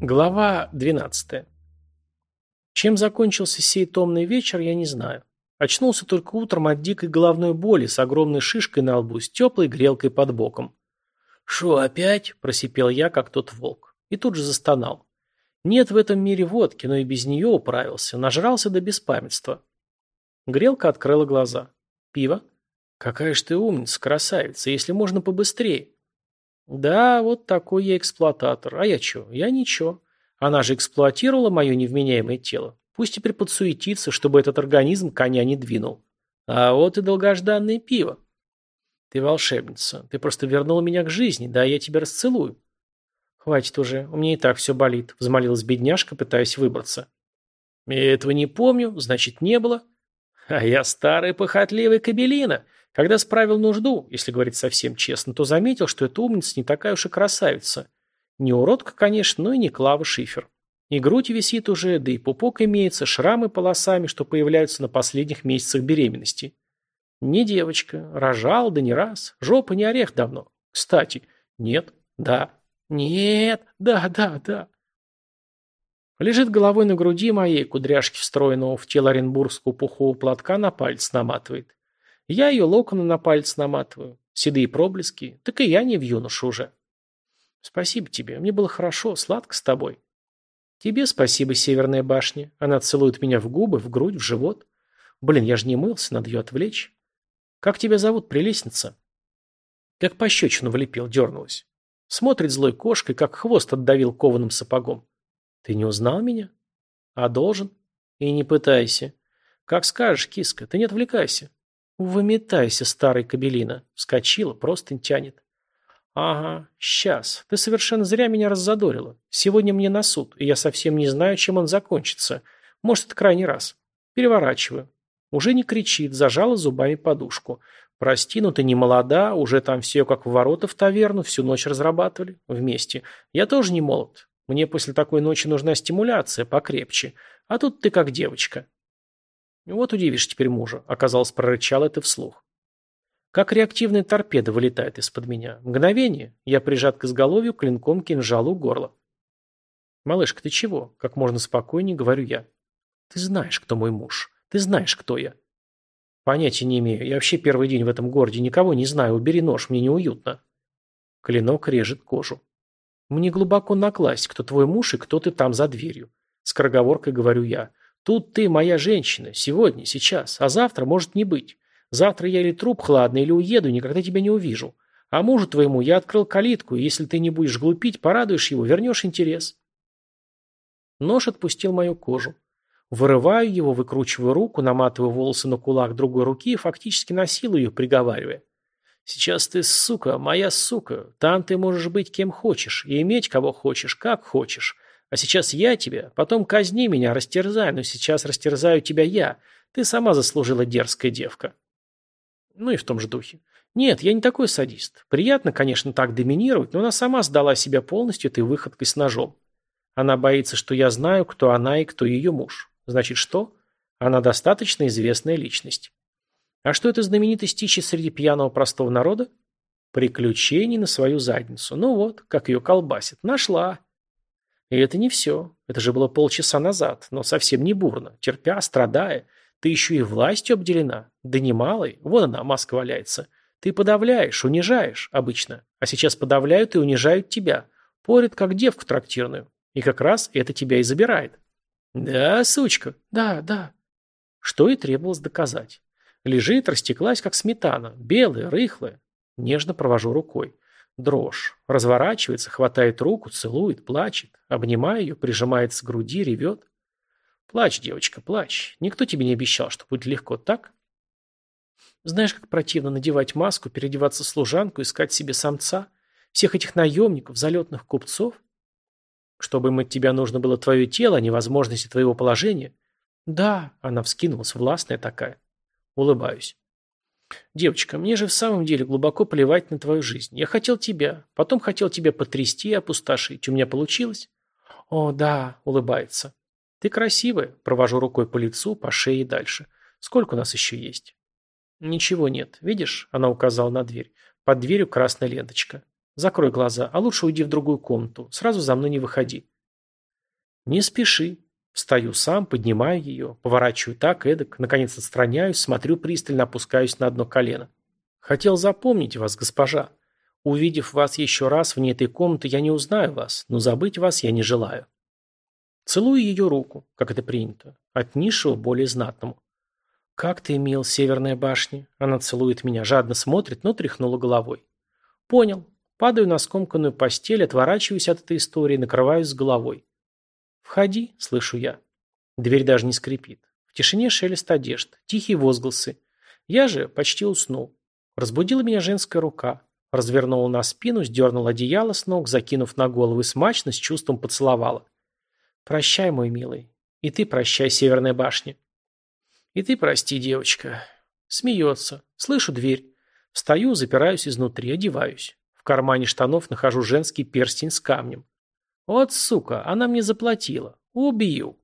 Глава 12. Чем закончился сей томный вечер, я не знаю. Очнулся только утром от дикой головной боли с огромной шишкой на лбу, с теплой грелкой под боком. «Шо, опять?» – просипел я, как тот волк. И тут же застонал. Нет в этом мире водки, но и без нее управился. Нажрался до беспамятства. Грелка открыла глаза. «Пиво?» «Какая ж ты умница, красавица, если можно побыстрее». Да, вот такой я эксплуататор. А я чё? Я ничего. Она же эксплуатировала мое невменяемое тело. Пусть теперь подсуетится, чтобы этот организм коня не двинул. А вот и долгожданное пиво. Ты волшебница. Ты просто вернула меня к жизни. Да, я тебя расцелую. Хватит уже. У меня и так все болит. Взмолилась бедняжка, пытаясь выбраться. Я этого не помню. Значит, не было. А я старая похотливая кабелина. Когда справил нужду, если говорить совсем честно, то заметил, что эта умница не такая уж и красавица. Не уродка, конечно, но и не Клава Шифер. И грудь висит уже, да и пупок имеется, шрамы полосами, что появляются на последних месяцах беременности. Не девочка, рожал, да не раз, жопа не орех давно. Кстати, нет, да, нет, да, да, да. Лежит головой на груди моей, кудряшки встроенного в тело оренбургского пухового платка на палец наматывает. Я ее локоны на палец наматываю. Седые проблески. Так и я не в юношу уже. Спасибо тебе. Мне было хорошо, сладко с тобой. Тебе спасибо, Северная башня. Она целует меня в губы, в грудь, в живот. Блин, я же не мылся, надо ее отвлечь. Как тебя зовут, прелестница? Как пощечину влепил, дернулась. Смотрит злой кошкой, как хвост отдавил кованым сапогом. Ты не узнал меня? А должен? И не пытайся. Как скажешь, киска, ты не отвлекайся. «Выметайся, старый кабелина!» Вскочила, просто тянет. «Ага, сейчас. Ты совершенно зря меня раззадорила. Сегодня мне на суд, и я совсем не знаю, чем он закончится. Может, это крайний раз. Переворачиваю. Уже не кричит, зажала зубами подушку. Прости, но ты не молода, уже там все как в ворота в таверну, всю ночь разрабатывали. Вместе. Я тоже не молод. Мне после такой ночи нужна стимуляция, покрепче. А тут ты как девочка. Вот удивишь теперь мужа, оказалось, прорычал это вслух. Как реактивная торпеда вылетает из-под меня. Мгновение. Я прижат к изголовью клинком кинжалу горла. «Малышка, ты чего?» Как можно спокойнее говорю я. «Ты знаешь, кто мой муж. Ты знаешь, кто я». «Понятия не имею. Я вообще первый день в этом городе. Никого не знаю. Убери нож, мне неуютно». Клинок режет кожу. «Мне глубоко накласть, кто твой муж и кто ты там за дверью». Скороговоркой говорю я. Тут ты моя женщина, сегодня, сейчас, а завтра может не быть. Завтра я или труп хладный, или уеду, никогда тебя не увижу. А мужу твоему я открыл калитку, и если ты не будешь глупить, порадуешь его, вернешь интерес. Нож отпустил мою кожу. Вырываю его, выкручиваю руку, наматываю волосы на кулак другой руки и фактически насилую ее, приговаривая. Сейчас ты, сука, моя сука. Там ты можешь быть кем хочешь и иметь кого хочешь, как хочешь. А сейчас я тебя, потом казни меня, растерзай, но сейчас растерзаю тебя я. Ты сама заслужила дерзкая девка. Ну и в том же духе. Нет, я не такой садист. Приятно, конечно, так доминировать, но она сама сдала себя полностью этой выходкой с ножом. Она боится, что я знаю, кто она и кто ее муж. Значит, что? Она достаточно известная личность. А что это знаменитость ищет среди пьяного простого народа? Приключений на свою задницу. Ну вот, как ее колбасит. Нашла. И это не все. Это же было полчаса назад, но совсем не бурно. Терпя, страдая. Ты еще и властью обделена. Да немалой. Вон она, маска валяется. Ты подавляешь, унижаешь обычно. А сейчас подавляют и унижают тебя. Порят, как девку трактирную. И как раз это тебя и забирает. Да, сучка. Да, да. Что и требовалось доказать. Лежит, растеклась, как сметана. Белая, рыхлая. Нежно провожу рукой. Дрожь. Разворачивается, хватает руку, целует, плачет. Обнимая ее, прижимается к груди, ревет. Плачь, девочка, плачь. Никто тебе не обещал, что будет легко, так? Знаешь, как противно надевать маску, переодеваться в служанку, искать себе самца? Всех этих наемников, залетных купцов? Чтобы им от тебя нужно было твое тело, а не возможности твоего положения? Да, она вскинулась, властная такая. Улыбаюсь. «Девочка, мне же в самом деле глубоко плевать на твою жизнь. Я хотел тебя, потом хотел тебя потрясти и опустошить. У меня получилось?» «О, да», — улыбается. «Ты красивая», — провожу рукой по лицу, по шее и дальше. «Сколько у нас еще есть?» «Ничего нет. Видишь?» — она указала на дверь. «Под дверью красная ленточка. Закрой глаза, а лучше уйди в другую комнату. Сразу за мной не выходи». Не спеши. Встаю сам, поднимаю ее, поворачиваю так, эдак, наконец отстраняюсь, смотрю пристально, опускаюсь на одно колено. Хотел запомнить вас, госпожа. Увидев вас еще раз вне этой комнаты, я не узнаю вас, но забыть вас я не желаю. Целую ее руку, как это принято, от низшего более знатному. «Как ты, мил, северная башня?» Она целует меня, жадно смотрит, но тряхнула головой. «Понял. Падаю на скомканную постель, отворачиваюсь от этой истории, накрываюсь с головой. «Входи», — слышу я. Дверь даже не скрипит. В тишине шелест одежд, тихие возгласы. Я же почти уснул. Разбудила меня женская рука. Развернула на спину, сдернула одеяло с ног, закинув на голову и смачно, с чувством поцеловала. «Прощай, мой милый. И ты прощай, Северная башня». «И ты прости, девочка». Смеется. Слышу дверь. Встаю, запираюсь изнутри, одеваюсь. В кармане штанов нахожу женский перстень с камнем. Вот сука, она мне заплатила. Убью.